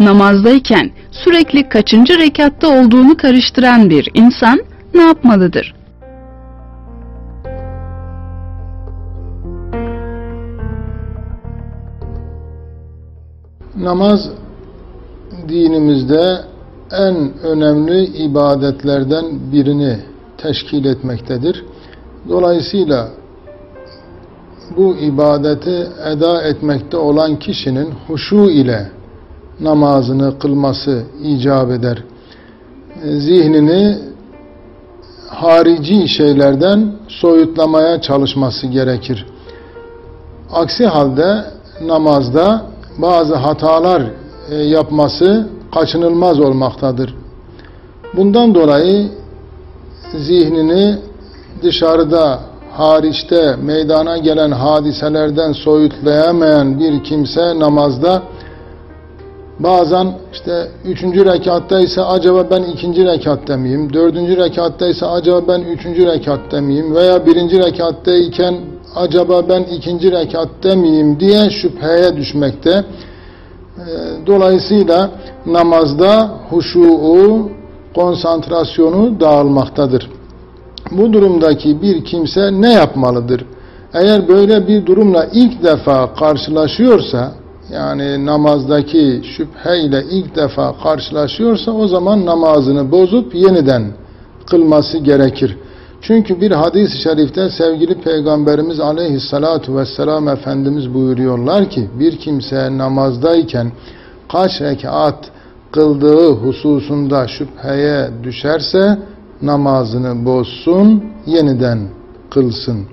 Namazdayken sürekli kaçıncı rekatta olduğunu karıştıran bir insan ne yapmalıdır? Namaz dinimizde en önemli ibadetlerden birini teşkil etmektedir. Dolayısıyla bu ibadeti eda etmekte olan kişinin huşu ile namazını kılması icap eder. Zihnini harici şeylerden soyutlamaya çalışması gerekir. Aksi halde namazda bazı hatalar e, yapması kaçınılmaz olmaktadır. Bundan dolayı zihnini dışarıda, hariçte meydana gelen hadiselerden soyutlayamayan bir kimse namazda bazen işte üçüncü rekatta ise acaba ben ikinci rekatta mıyım? Dördüncü rekatta ise acaba ben üçüncü rekatta mıyım? Veya birinci rekatta iken acaba ben ikinci rekatta mıyım diye şüpheye düşmekte. Ee, dolayısıyla namazda huşu'u, konsantrasyonu dağılmaktadır. Bu durumdaki bir kimse ne yapmalıdır? Eğer böyle bir durumla ilk defa karşılaşıyorsa, yani namazdaki şüpheyle ilk defa karşılaşıyorsa o zaman namazını bozup yeniden kılması gerekir. Çünkü bir hadis-i şerifte sevgili Peygamberimiz aleyhissalatu vesselam Efendimiz buyuruyorlar ki bir kimse namazdayken kaç rekat kıldığı hususunda şüpheye düşerse namazını bozsun, yeniden kılsın.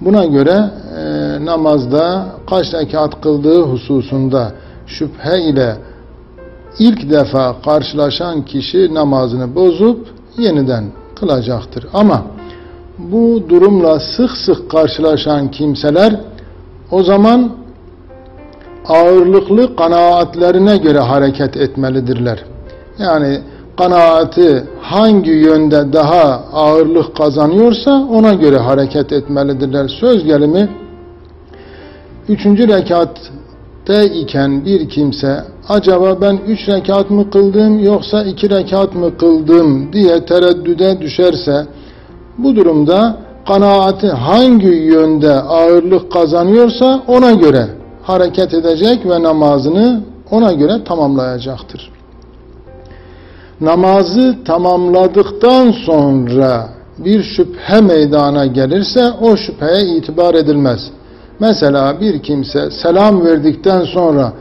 Buna göre e, namazda kaç rekat kıldığı hususunda şüphe ile ilk defa karşılaşan kişi namazını bozup yeniden kılacaktır. Ama bu durumla sık sık karşılaşan kimseler o zaman ağırlıklı kanaatlerine göre hareket etmelidirler. Yani kanaati hangi yönde daha ağırlık kazanıyorsa ona göre hareket etmelidirler. Söz gelimi üçüncü rekatte iken bir kimse acaba ben üç rekat mı kıldım yoksa iki rekat mı kıldım diye tereddüde düşerse bu durumda kanaati hangi yönde ağırlık kazanıyorsa ona göre hareket edecek ve namazını ona göre tamamlayacaktır. Namazı tamamladıktan sonra bir şüphe meydana gelirse o şüpheye itibar edilmez. Mesela bir kimse selam verdikten sonra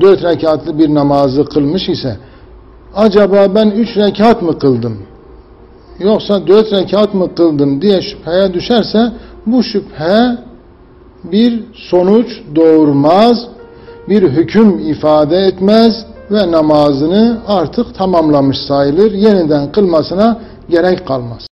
dört rekatlı bir namazı kılmış ise acaba ben üç rekat mı kıldım yoksa dört rekat mı kıldım diye şüpheye düşerse bu şüphe bir sonuç doğurmaz, bir hüküm ifade etmez ve namazını artık tamamlamış sayılır. Yeniden kılmasına gerek kalmaz.